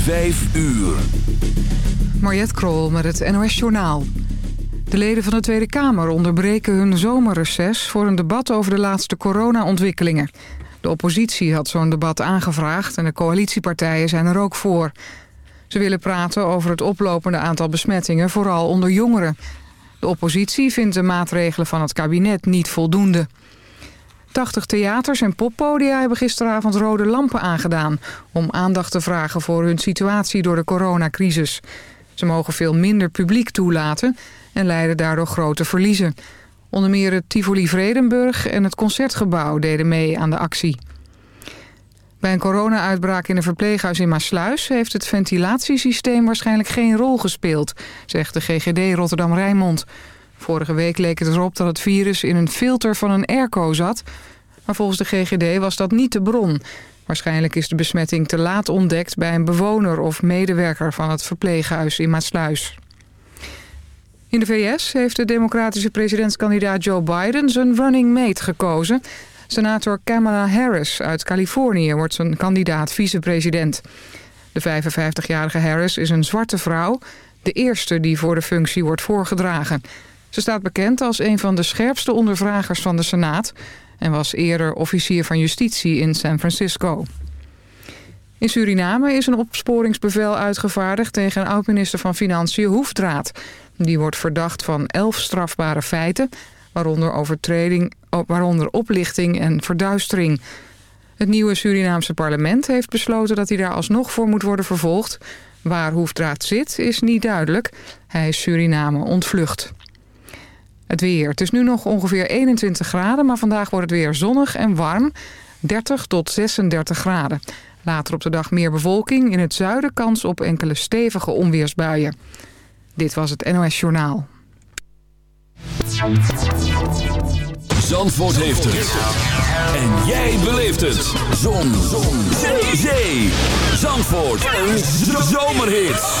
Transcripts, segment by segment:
5 uur. Mariette Krol met het NOS Journaal. De leden van de Tweede Kamer onderbreken hun zomerreces... voor een debat over de laatste corona-ontwikkelingen. De oppositie had zo'n debat aangevraagd... en de coalitiepartijen zijn er ook voor. Ze willen praten over het oplopende aantal besmettingen... vooral onder jongeren. De oppositie vindt de maatregelen van het kabinet niet voldoende. 80 theaters en poppodia hebben gisteravond rode lampen aangedaan... om aandacht te vragen voor hun situatie door de coronacrisis. Ze mogen veel minder publiek toelaten en leiden daardoor grote verliezen. Onder meer het Tivoli Vredenburg en het Concertgebouw deden mee aan de actie. Bij een corona-uitbraak in een verpleeghuis in Maasluis... heeft het ventilatiesysteem waarschijnlijk geen rol gespeeld... zegt de GGD Rotterdam-Rijnmond... Vorige week leek het erop dat het virus in een filter van een airco zat. Maar volgens de GGD was dat niet de bron. Waarschijnlijk is de besmetting te laat ontdekt bij een bewoner of medewerker van het verpleeghuis in Maatsluis. In de VS heeft de democratische presidentskandidaat Joe Biden zijn running mate gekozen. Senator Kamala Harris uit Californië wordt zijn kandidaat vicepresident. De 55-jarige Harris is een zwarte vrouw, de eerste die voor de functie wordt voorgedragen. Ze staat bekend als een van de scherpste ondervragers van de Senaat... en was eerder officier van justitie in San Francisco. In Suriname is een opsporingsbevel uitgevaardigd... tegen oud-minister van Financiën Hoefdraad. Die wordt verdacht van elf strafbare feiten... waaronder, overtreding, waaronder oplichting en verduistering. Het nieuwe Surinaamse parlement heeft besloten... dat hij daar alsnog voor moet worden vervolgd... Waar Hoefdraad zit is niet duidelijk. Hij is Suriname ontvlucht. Het weer. Het is nu nog ongeveer 21 graden, maar vandaag wordt het weer zonnig en warm. 30 tot 36 graden. Later op de dag meer bewolking. In het zuiden kans op enkele stevige onweersbuien. Dit was het NOS Journaal. Zandvoort heeft het. En jij beleeft het. Zon. Zon. Zee. Zandvoort. Een zomerhit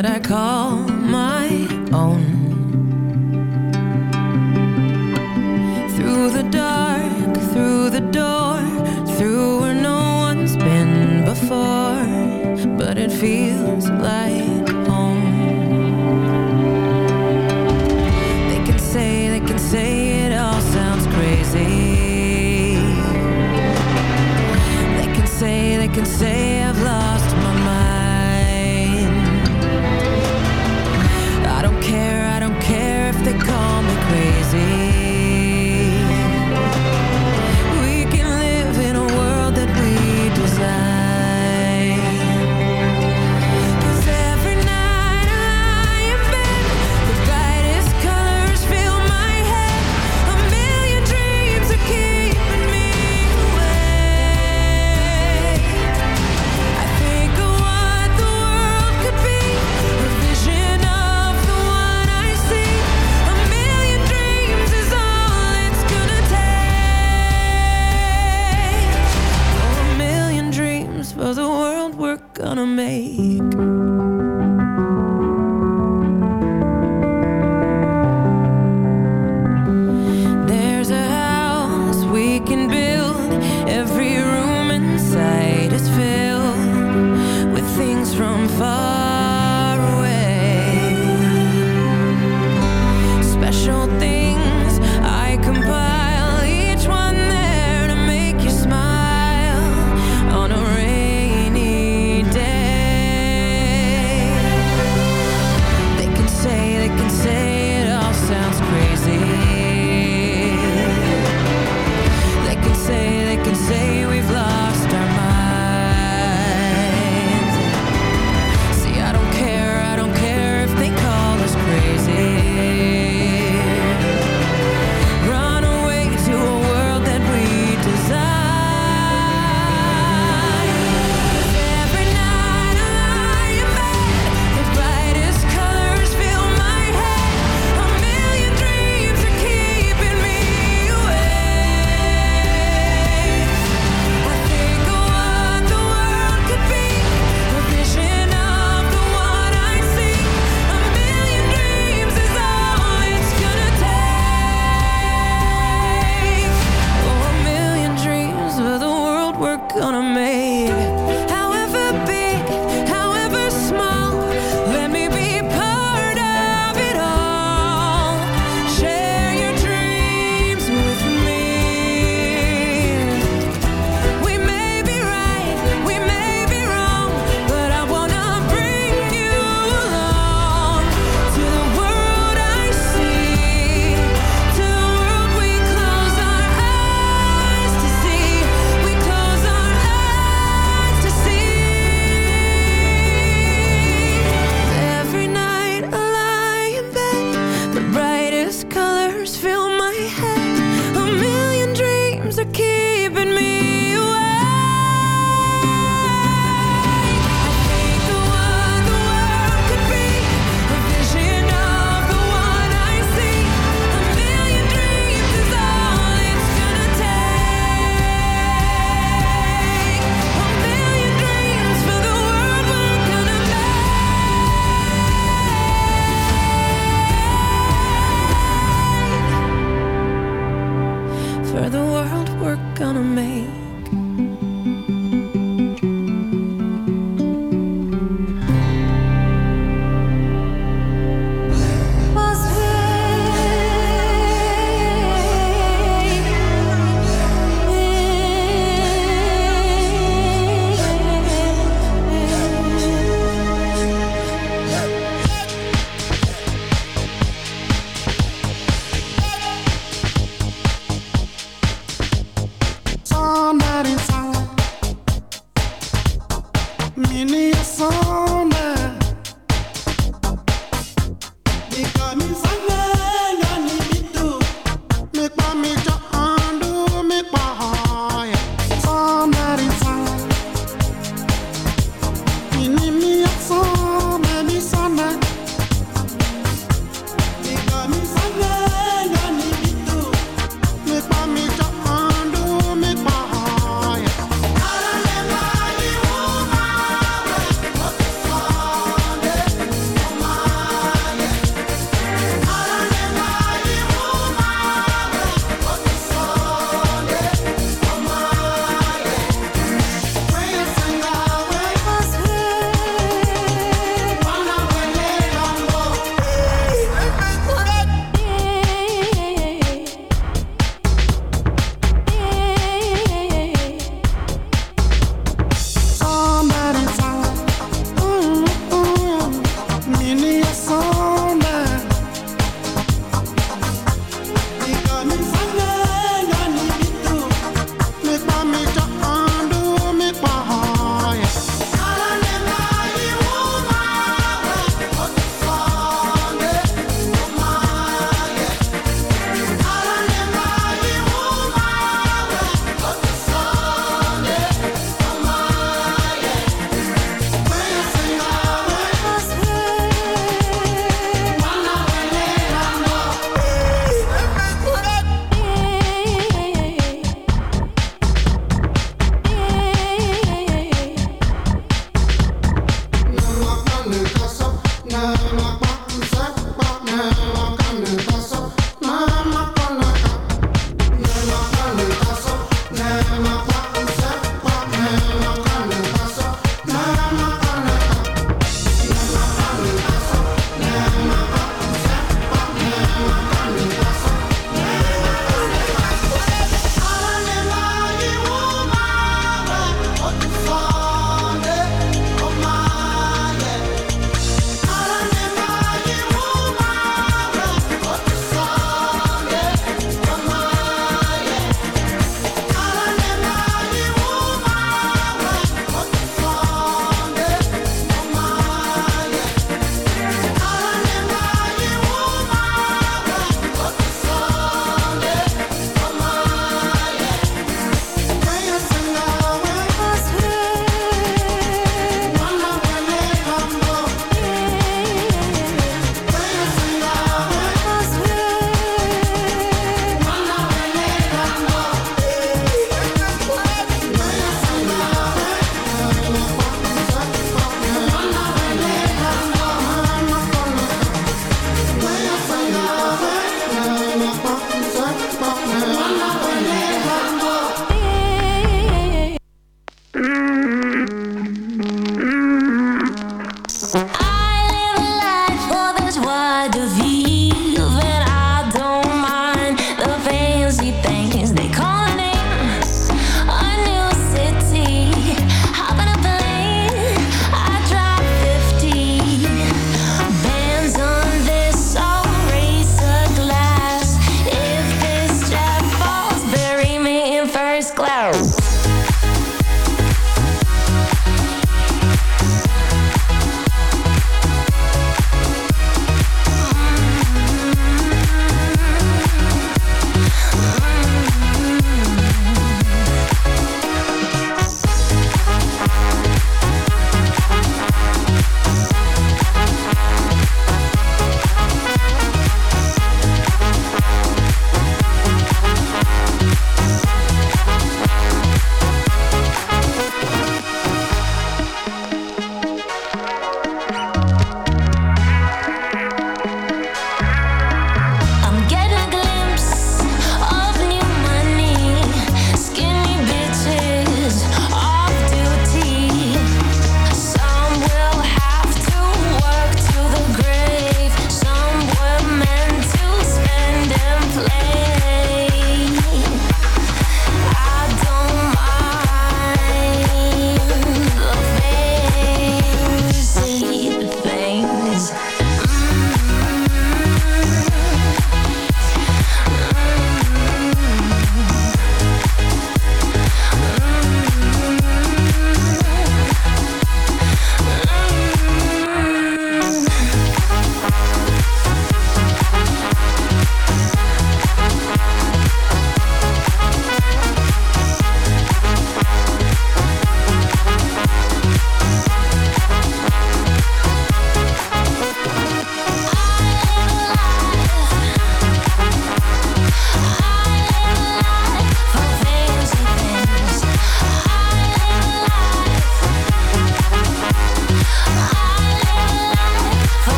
that I call. wanna make.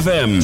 ZFM.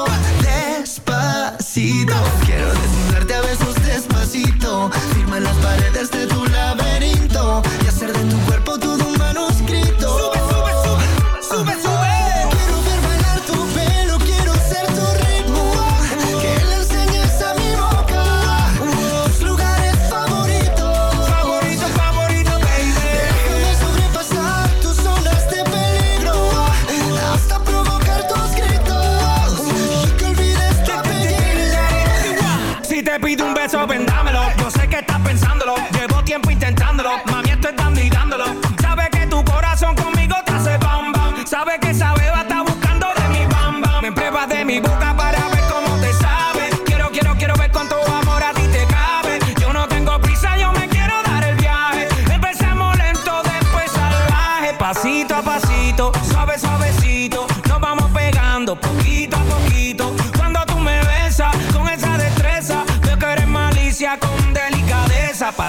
en las paredes de tu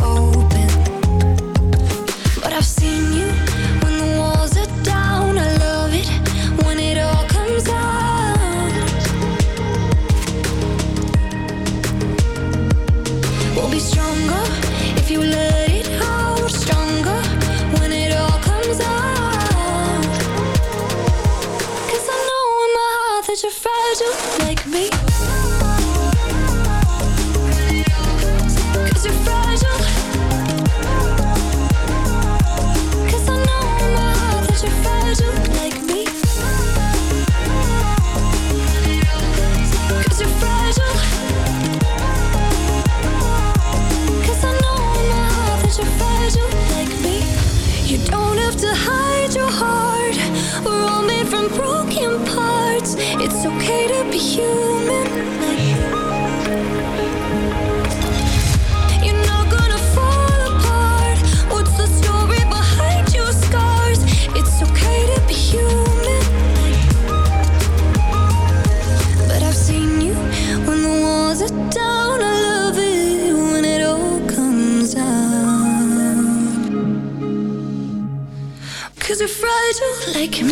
open. Like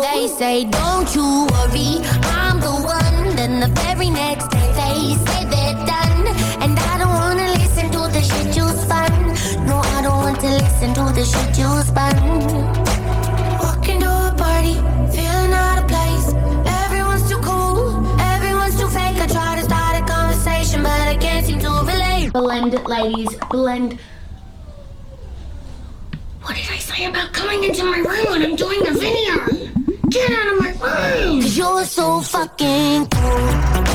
they say, don't you worry, I'm the one. Then the very next day they say they're done. And I don't wanna listen to the shit you spun. No, I don't want to listen to the shit you spun. Walk into a party, feeling out of place. Everyone's too cool, everyone's too fake. I try to start a conversation, but I can't seem to relate. Blend it, ladies. Blend. What did I say about coming into my room when I'm doing a video? Get out of my room! Cause you're so fucking cool.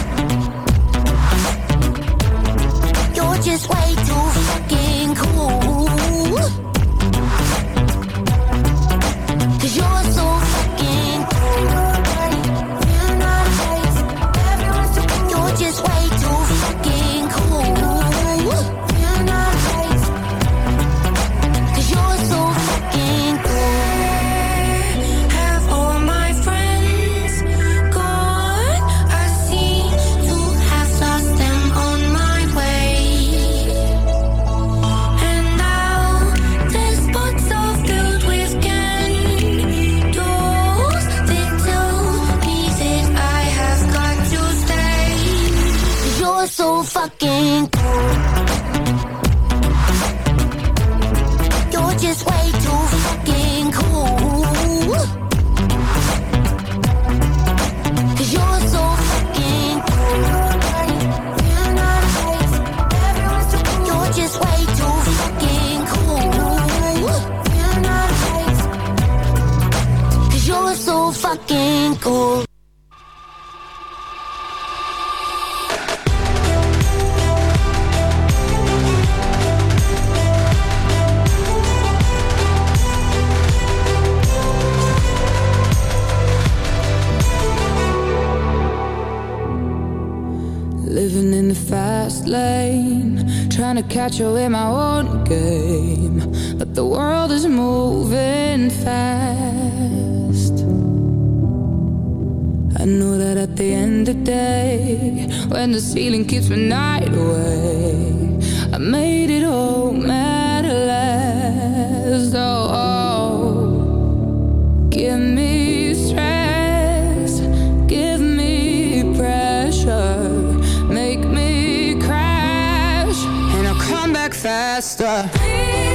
faster. Please.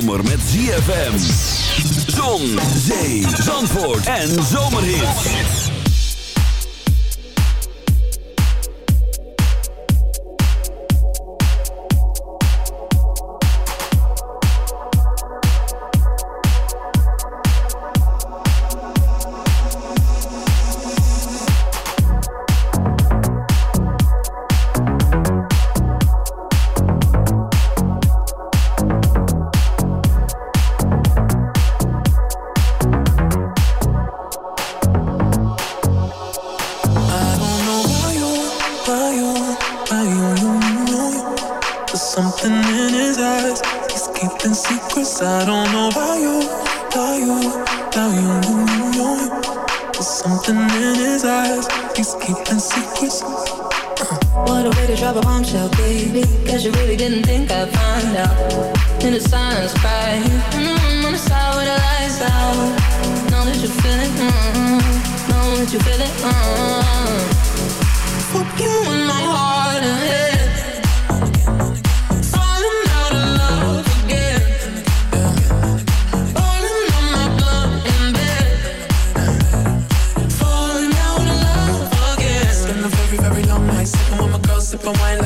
Zomer met ZFM. Zon, zee, zandvoort en zomerhit. Secrets. I don't know why you, why you, why you, you, you. There's something in his eyes. He's keeping secrets. What a way to drop a bombshell, baby. Guess you really didn't think I'd find out. In the silence, cry. Mm, on the side with the lights out. Know that you feel it. Mm, know that you feel it. Mm. Fuck you in my heart and head. and wine